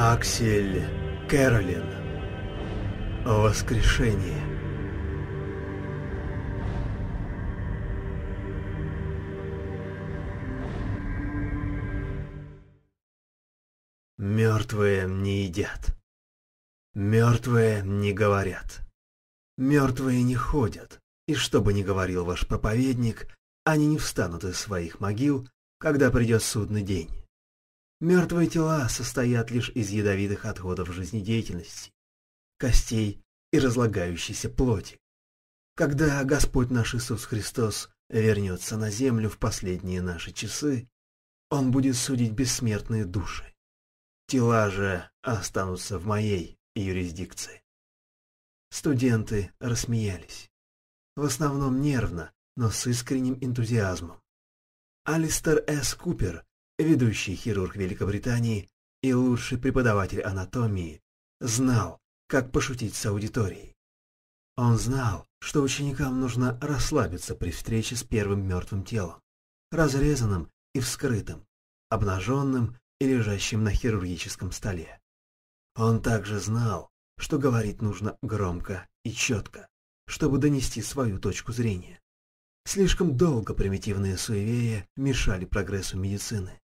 Аксель Кэролин. Воскрешение. Мертвые не едят. Мертвые не говорят. Мертвые не ходят. И что бы ни говорил ваш проповедник, они не встанут из своих могил, когда придет судный день. Мертвые тела состоят лишь из ядовитых отходов жизнедеятельности, костей и разлагающейся плоти. Когда Господь наш Иисус Христос вернется на землю в последние наши часы, Он будет судить бессмертные души. Тела же останутся в моей юрисдикции. Студенты рассмеялись. В основном нервно, но с искренним энтузиазмом. Алистер С. Купер, ведущий хирург Великобритании и лучший преподаватель анатомии, знал, как пошутить с аудиторией. Он знал, что ученикам нужно расслабиться при встрече с первым мертвым телом, разрезанным и вскрытым, обнаженным и лежащим на хирургическом столе. Он также знал, что говорить нужно громко и четко, чтобы донести свою точку зрения. Слишком долго примитивные суеверия мешали прогрессу медицины.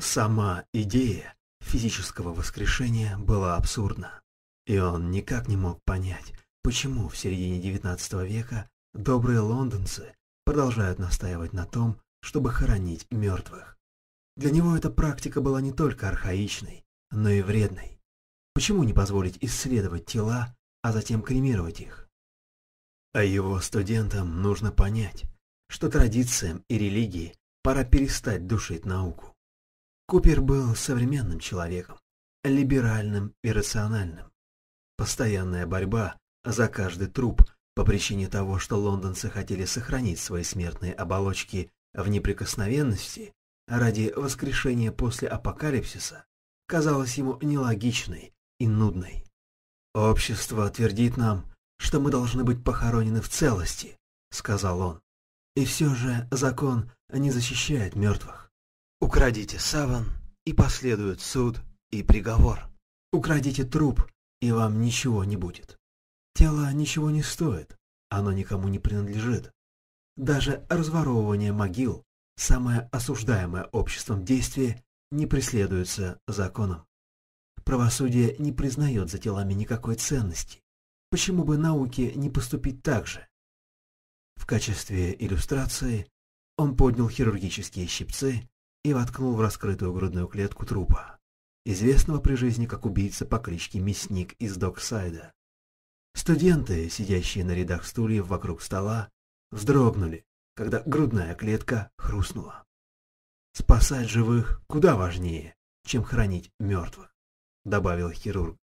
Сама идея физического воскрешения была абсурдна, и он никак не мог понять, почему в середине XIX века добрые лондонцы продолжают настаивать на том, чтобы хоронить мертвых. Для него эта практика была не только архаичной, но и вредной. Почему не позволить исследовать тела, а затем кремировать их? А его студентам нужно понять, что традициям и религии пора перестать душить науку. Купер был современным человеком, либеральным и рациональным. Постоянная борьба за каждый труп по причине того, что лондонцы хотели сохранить свои смертные оболочки в неприкосновенности, ради воскрешения после апокалипсиса казалась ему нелогичной и нудной. «Общество твердит нам, что мы должны быть похоронены в целости», — сказал он. «И все же закон не защищает мертвых. Украдите саван, и последует суд и приговор. Украдите труп, и вам ничего не будет. Тело ничего не стоит, оно никому не принадлежит. Даже разворовывание могил самое осуждаемое обществом действие не преследуется законом. Правосудие не признает за телами никакой ценности. Почему бы науке не поступить так же? В качестве иллюстрации он поднял хирургические щипцы и воткнул в раскрытую грудную клетку трупа, известного при жизни как убийца по кличке Мясник из Доксайда. Студенты, сидящие на рядах стульев вокруг стола, вздрогнули, когда грудная клетка хрустнула. «Спасать живых куда важнее, чем хранить мертвых», — добавил хирург.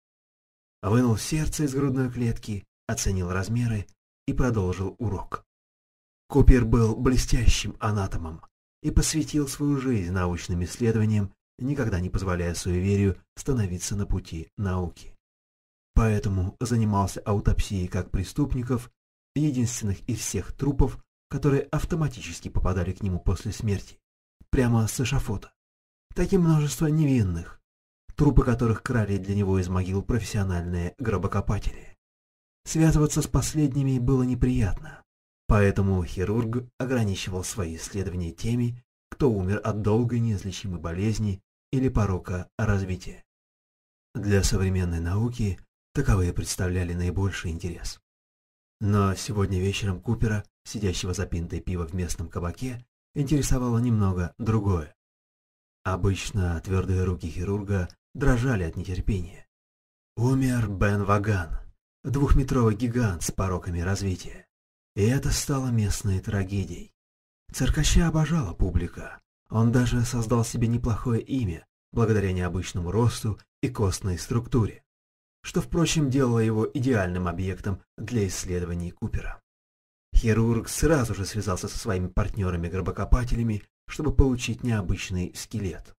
Вынул сердце из грудной клетки, оценил размеры и продолжил урок. Купер был блестящим анатомом и посвятил свою жизнь научным исследованиям, никогда не позволяя суеверию становиться на пути науки. Поэтому занимался аутопсией как преступников, единственных из всех трупов, которые автоматически попадали к нему после смерти, прямо с эшафота. Таким множество невинных, трупы которых крали для него из могил профессиональные гробокопатели. Связываться с последними было неприятно, поэтому хирург ограничивал свои исследования теми, кто умер от долгой неизлечимой болезни или порока развития. Для современной науки таковые представляли наибольший интерес. Но сегодня вечером Купера, сидящего за пинтой пива в местном кабаке, интересовало немного другое. Обычно твердые руки хирурга дрожали от нетерпения. Умер Бен Ваган, двухметровый гигант с пороками развития. И это стало местной трагедией. Циркача обожала публика. Он даже создал себе неплохое имя, благодаря необычному росту и костной структуре что, впрочем, делало его идеальным объектом для исследований Купера. Хирург сразу же связался со своими партнерами-гробокопателями, чтобы получить необычный скелет.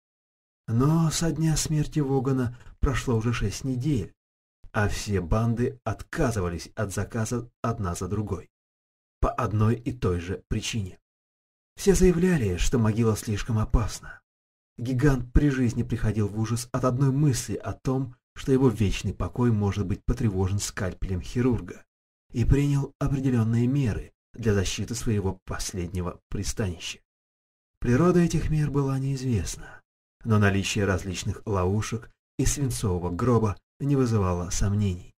Но со дня смерти Вогана прошло уже шесть недель, а все банды отказывались от заказа одна за другой. По одной и той же причине. Все заявляли, что могила слишком опасна. гигант при жизни приходил в ужас от одной мысли о том, что его вечный покой может быть потревожен скальпелем хирурга, и принял определенные меры для защиты своего последнего пристанища. Природа этих мер была неизвестна, но наличие различных ловушек и свинцового гроба не вызывало сомнений.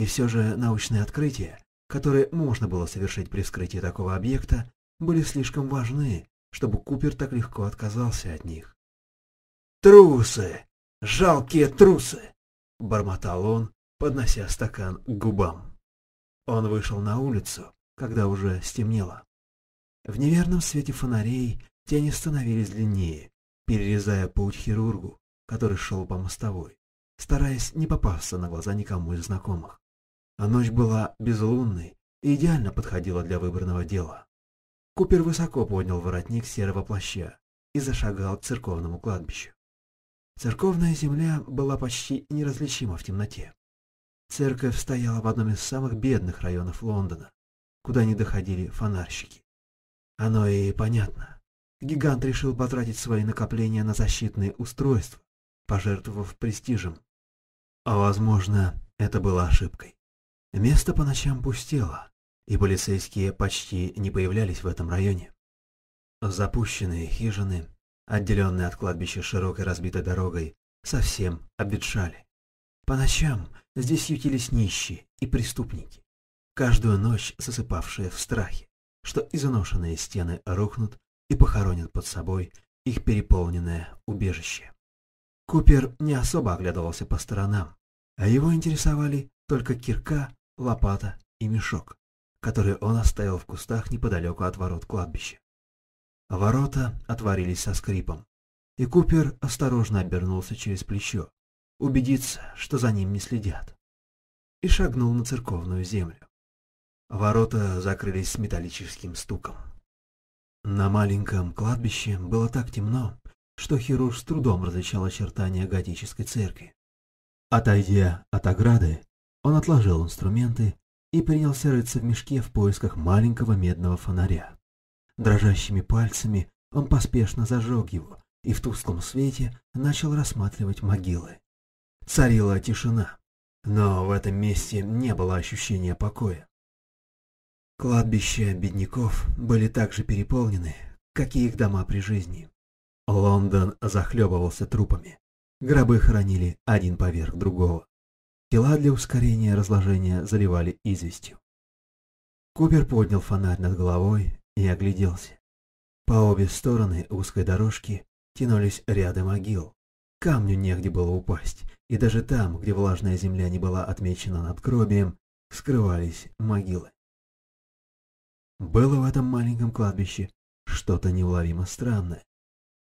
И все же научные открытия, которые можно было совершить при вскрытии такого объекта, были слишком важны, чтобы Купер так легко отказался от них. «Трусы! Жалкие трусы!» — бормотал он, поднося стакан к губам. Он вышел на улицу, когда уже стемнело. В неверном свете фонарей тени становились длиннее, перерезая путь хирургу, который шел по мостовой, стараясь не попасться на глаза никому из знакомых. А ночь была безлунной и идеально подходила для выбранного дела. Купер высоко поднял воротник серого плаща и зашагал к церковному кладбищу. Церковная земля была почти неразличима в темноте. Церковь стояла в одном из самых бедных районов Лондона, куда не доходили фонарщики. Оно и понятно. Гигант решил потратить свои накопления на защитные устройства, пожертвовав престижем. А возможно, это было ошибкой. Место по ночам пустело, и полицейские почти не появлялись в этом районе. Запущенные хижины, отделенные от кладбища широкой разбитой дорогой, совсем обветшали. По ночам здесь ютились нищие и преступники, каждую ночь засыпавшие в страхе, что изношенные стены рухнут и похоронят под собой их переполненное убежище. Купер не особо оглядывался по сторонам, а его интересовали только кирка лопата и мешок, который он оставил в кустах неподалеку от ворот кладбища. Ворота отворились со скрипом, и Купер осторожно обернулся через плечо, убедиться, что за ним не следят, и шагнул на церковную землю. Ворота закрылись с металлическим стуком. На маленьком кладбище было так темно, что хирург с трудом различал очертания готической церкви. Отойдя от ограды, он отложил инструменты и принялся рыться в мешке в поисках маленького медного фонаря. Дрожащими пальцами он поспешно зажег его и в тусклом свете начал рассматривать могилы. Царила тишина, но в этом месте не было ощущения покоя. Кладбища бедняков были также переполнены, как и их дома при жизни. Лондон захлебывался трупами. Гробы хоронили один поверх другого. Тела для ускорения разложения заливали известью. Купер поднял фонарь над головой и огляделся. По обе стороны узкой дорожки тянулись ряды могил. Камню негде было упасть, и даже там, где влажная земля не была отмечена надгробием, скрывались могилы. Было в этом маленьком кладбище что-то неуловимо странное,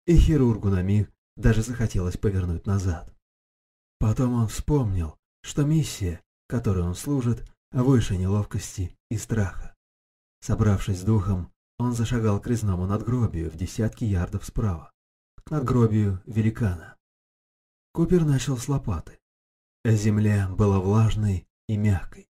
и хирургу на миг даже захотелось повернуть назад. Потом он вспомнил, что миссия, которой он служит, выше неловкости и страха. Собравшись с духом, он зашагал к резному надгробию в десятки ярдов справа, к надгробию великана. Купер начал с лопаты. Земля была влажной и мягкой,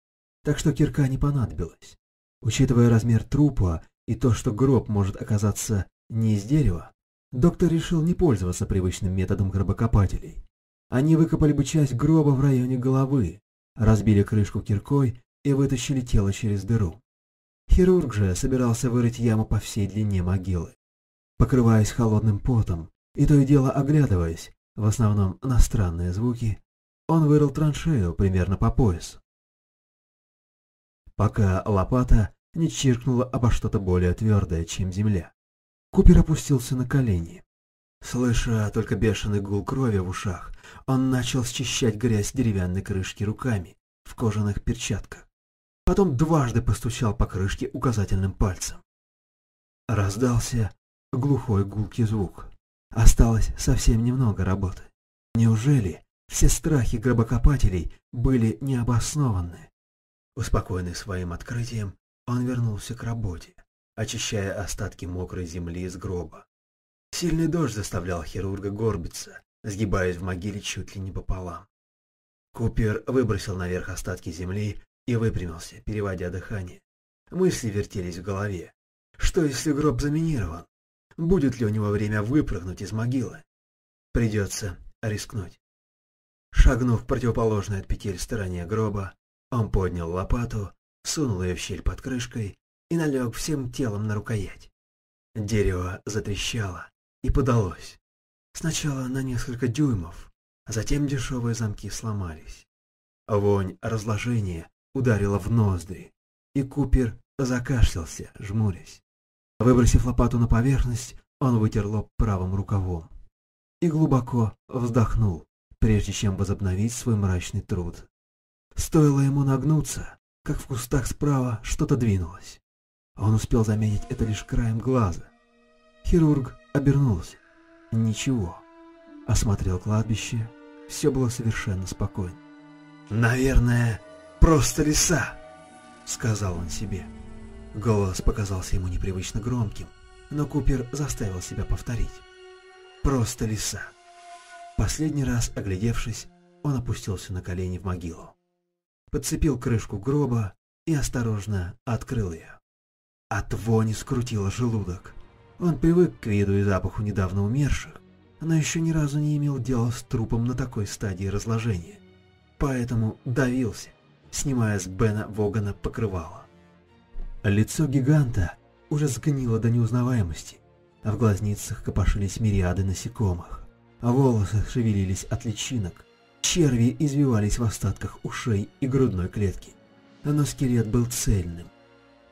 так что кирка не понадобилась. Учитывая размер трупа и то, что гроб может оказаться не из дерева, доктор решил не пользоваться привычным методом гробокопателей. Они выкопали бы часть гроба в районе головы, разбили крышку киркой и вытащили тело через дыру. Хирург же собирался вырыть яму по всей длине могилы. Покрываясь холодным потом и то и дело оглядываясь, в основном на странные звуки, он вырыл траншею примерно по пояс. Пока лопата не чиркнула обо что-то более твердое, чем земля. Купер опустился на колени. Слыша только бешеный гул крови в ушах, он начал счищать грязь деревянной крышки руками в кожаных перчатках. Потом дважды постучал по крышке указательным пальцем. Раздался глухой гулкий звук. Осталось совсем немного работы. Неужели все страхи гробокопателей были необоснованны? Успокоенный своим открытием, он вернулся к работе, очищая остатки мокрой земли из гроба. Сильный дождь заставлял хирурга горбиться, сгибаясь в могиле чуть ли не пополам. Купер выбросил наверх остатки земли и выпрямился, переводя дыхание. Мысли вертелись в голове. Что если гроб заминирован? Будет ли у него время выпрыгнуть из могилы? Придется рискнуть. Шагнув в противоположной от петель стороне гроба, он поднял лопату, сунул ее в щель под крышкой и налег всем телом на рукоять. Дерево затрещало и подалось. Сначала на несколько дюймов, а затем дешевые замки сломались. Вонь разложения ударила в ноздри, и Купер закашлялся, жмурясь. Выбросив лопату на поверхность, он вытер лоб правым рукавом и глубоко вздохнул, прежде чем возобновить свой мрачный труд. Стоило ему нагнуться, как в кустах справа что-то двинулось. Он успел заметить это лишь краем глаза. Хирург обернулся. Ничего. Осмотрел кладбище. Все было совершенно спокойно. «Наверное, просто леса», — сказал он себе. Голос показался ему непривычно громким, но Купер заставил себя повторить. «Просто леса». Последний раз, оглядевшись, он опустился на колени в могилу. Подцепил крышку гроба и осторожно открыл ее. От вони скрутило желудок. Он привык к виду и запаху недавно умерших, но еще ни разу не имел дела с трупом на такой стадии разложения. Поэтому давился, снимая с Бена Вогана покрывало. Лицо гиганта уже сгнило до неузнаваемости, а в глазницах копошились мириады насекомых, а волосы шевелились от личинок, черви извивались в остатках ушей и грудной клетки. Но скелет был цельным.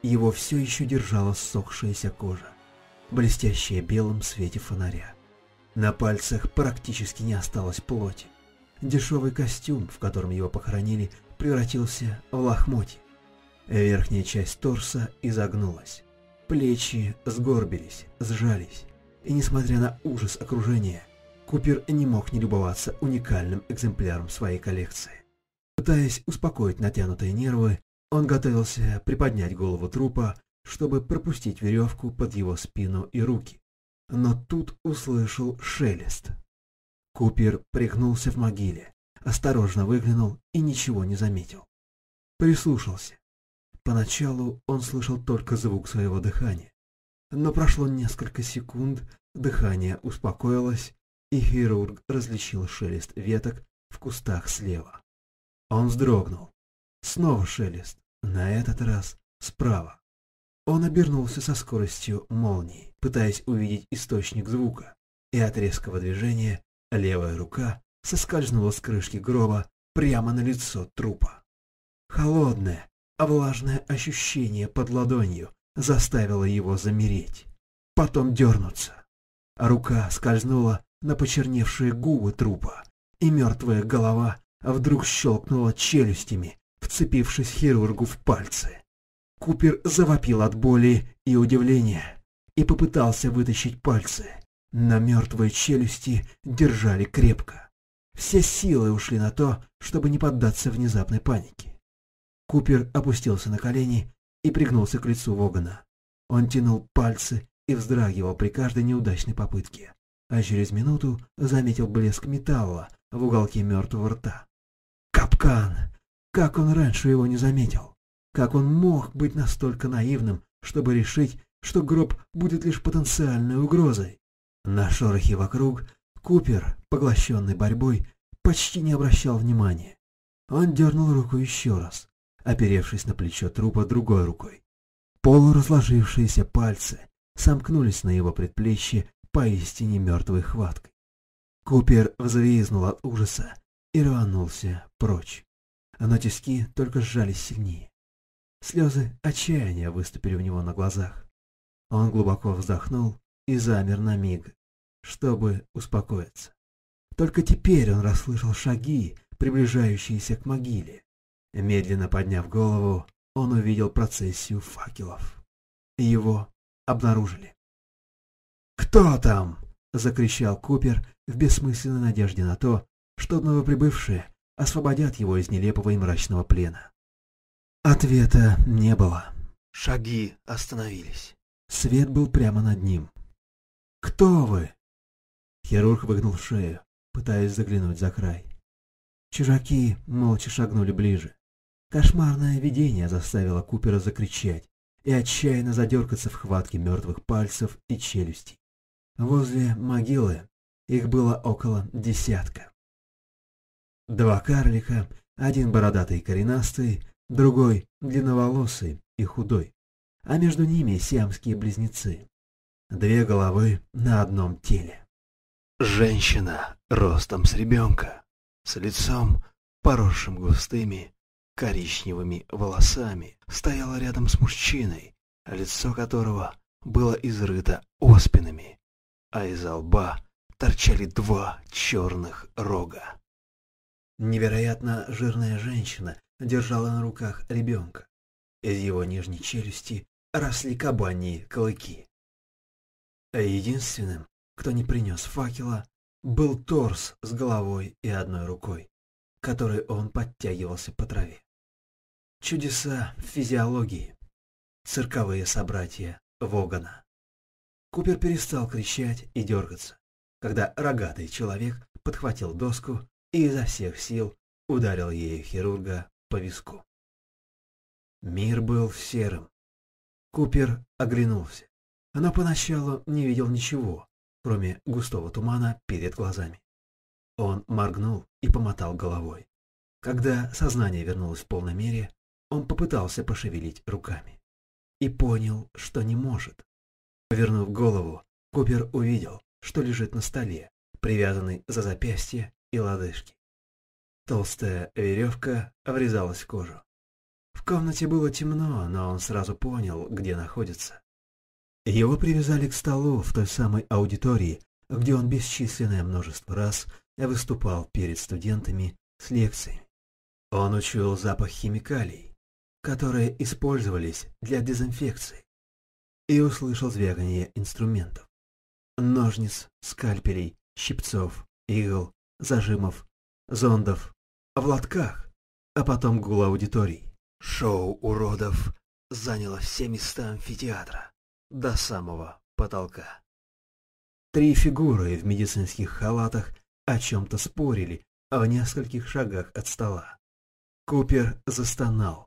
Его все еще держала ссохшаяся кожа, блестящая белым в свете фонаря. На пальцах практически не осталось плоти. Дешевый костюм, в котором его похоронили, превратился в лохмотье. Верхняя часть торса изогнулась. Плечи сгорбились, сжались. И несмотря на ужас окружения, Купер не мог не любоваться уникальным экземпляром своей коллекции. Пытаясь успокоить натянутые нервы, он готовился приподнять голову трупа, чтобы пропустить веревку под его спину и руки. Но тут услышал шелест. Купер пригнулся в могиле, осторожно выглянул и ничего не заметил. Прислушался. Поначалу он слышал только звук своего дыхания. Но прошло несколько секунд, дыхание успокоилось, и хирург различил шелест веток в кустах слева. Он вздрогнул. Снова шелест, на этот раз справа. Он обернулся со скоростью молнии, пытаясь увидеть источник звука, и от резкого движения левая рука соскользнула с крышки гроба прямо на лицо трупа. Холодное, влажное ощущение под ладонью заставило его замереть, потом дернуться. А рука скользнула на почерневшие губы трупа, и мертвая голова вдруг щелкнула челюстями, вцепившись хирургу в пальцы. Купер завопил от боли и удивления и попытался вытащить пальцы. На мертвые челюсти держали крепко. Все силы ушли на то, чтобы не поддаться внезапной панике. Купер опустился на колени и пригнулся к лицу Вогана. Он тянул пальцы и вздрагивал при каждой неудачной попытке, а через минуту заметил блеск металла в уголке мертвого рта. Капкан! Как он раньше его не заметил? Как он мог быть настолько наивным, чтобы решить, что гроб будет лишь потенциальной угрозой? На шорохи вокруг Купер, поглощенный борьбой, почти не обращал внимания. Он дернул руку еще раз, оперевшись на плечо трупа другой рукой. Полуразложившиеся пальцы сомкнулись на его предплечье поистине мертвой хваткой. Купер взвизнул от ужаса и рванулся прочь, но тиски только сжались сильнее. Слезы отчаяния выступили у него на глазах. Он глубоко вздохнул и замер на миг, чтобы успокоиться. Только теперь он расслышал шаги, приближающиеся к могиле. Медленно подняв голову, он увидел процессию факелов. Его обнаружили. «Кто там?» — закричал Купер в бессмысленной надежде на то, что новоприбывшие освободят его из нелепого и мрачного плена. Ответа не было. Шаги остановились. Свет был прямо над ним. «Кто вы?» Хирург выгнул шею, пытаясь заглянуть за край. Чужаки молча шагнули ближе. Кошмарное видение заставило Купера закричать и отчаянно задергаться в хватке мертвых пальцев и челюстей. Возле могилы Их было около десятка. Два карлика, один бородатый и коренастый, другой длинноволосый и худой, а между ними сиамские близнецы. Две головы на одном теле. Женщина ростом с ребенка, с лицом, поросшим густыми коричневыми волосами, стояла рядом с мужчиной, лицо которого было изрыто оспинами, а из лба торчали два черных рога. Невероятно жирная женщина держала на руках ребенка. Из его нижней челюсти росли кабаньи клыки. Единственным, кто не принес факела, был торс с головой и одной рукой, которой он подтягивался по траве. Чудеса физиологии. Цирковые собратья Вогана. Купер перестал кричать и дергаться, когда рогатый человек подхватил доску и изо всех сил ударил ею хирурга по виску. Мир был серым. Купер оглянулся, но поначалу не видел ничего, кроме густого тумана перед глазами. Он моргнул и помотал головой. Когда сознание вернулось в полной мере, он попытался пошевелить руками и понял, что не может. Повернув голову, Купер увидел, что лежит на столе, привязанный за запястье и лодыжки. Толстая веревка врезалась в кожу. В комнате было темно, но он сразу понял, где находится. Его привязали к столу в той самой аудитории, где он бесчисленное множество раз выступал перед студентами с лекциями. Он учуял запах химикалий, которые использовались для дезинфекции, и услышал звяканье инструментов. Ножниц, скальпелей, щипцов, игл, зажимов, зондов, в лотках, а потом гул аудиторий. Шоу уродов заняло все места амфитеатра до самого потолка. Три фигуры в медицинских халатах о чем-то спорили в нескольких шагах от стола. Купер застонал.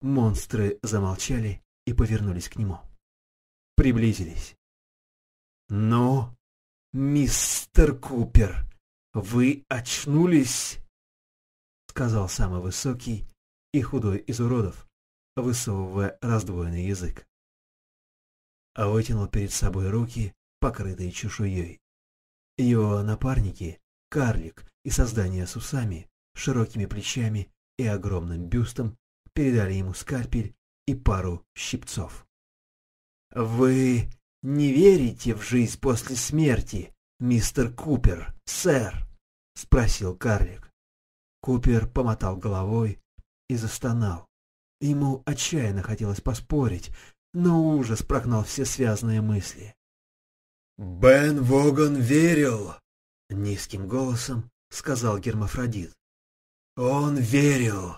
Монстры замолчали и повернулись к нему. Приблизились. «Ну, мистер Купер, вы очнулись?» Сказал самый высокий и худой из уродов, высовывая раздвоенный язык. А вытянул перед собой руки, покрытые чешуей. Его напарники, карлик и создание с усами, широкими плечами и огромным бюстом, передали ему скальпель и пару щипцов. «Вы не верите в жизнь после смерти, мистер Купер, сэр?» — спросил карлик. Купер помотал головой и застонал. Ему отчаянно хотелось поспорить, но ужас прогнал все связанные мысли. «Бен Воган верил!» — низким голосом сказал Гермафродит. «Он верил!»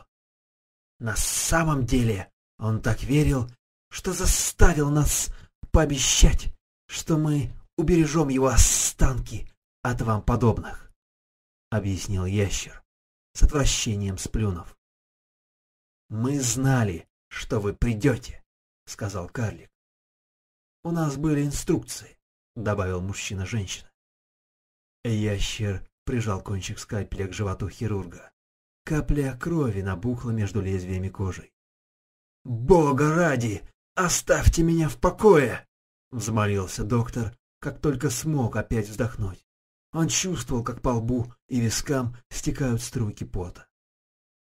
На самом деле он так верил, что заставил нас пообещать, что мы убережем его останки от вам подобных, — объяснил ящер, с отвращением сплюнув. «Мы знали, что вы придете», — сказал карлик. «У нас были инструкции», — добавил мужчина-женщина. Ящер прижал кончик скальпеля к животу хирурга. Капля крови набухла между лезвиями кожи. «Бога ради! Оставьте меня в покое!» — взмолился доктор, как только смог опять вздохнуть. Он чувствовал, как по лбу и вискам стекают струйки пота.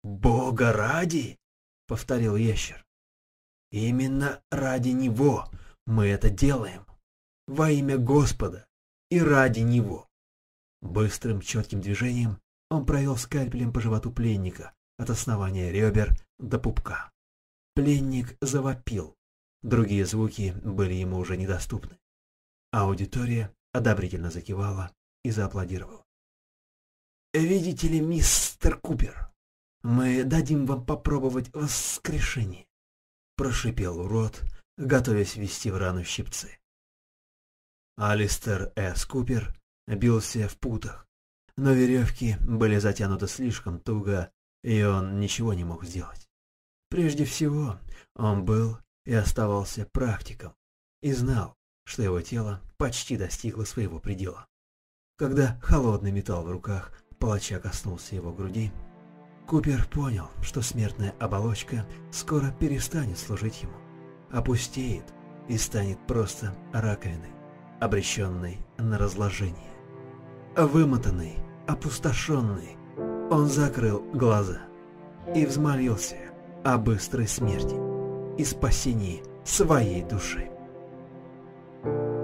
«Бога ради!» — повторил ящер. «Именно ради него мы это делаем. Во имя Господа и ради него». Быстрым четким движением он провел скальпелем по животу пленника, от основания ребер до пупка. Пленник завопил. Другие звуки были ему уже недоступны. Аудитория одобрительно закивала и зааплодировала. «Видите ли, мистер Купер, мы дадим вам попробовать воскрешение», — прошипел урод, готовясь ввести в рану щипцы. Алистер С. Купер бился в путах, но веревки были затянуты слишком туго, и он ничего не мог сделать. Прежде всего, он был и оставался практиком, и знал, что его тело почти достигло своего предела. Когда холодный металл в руках палача коснулся его груди, Купер понял, что смертная оболочка скоро перестанет служить ему, опустеет и станет просто раковиной, обреченной на разложение. Вымотанный, опустошенный, он закрыл глаза и взмолился о быстрой смерти и спасении своей души. thank you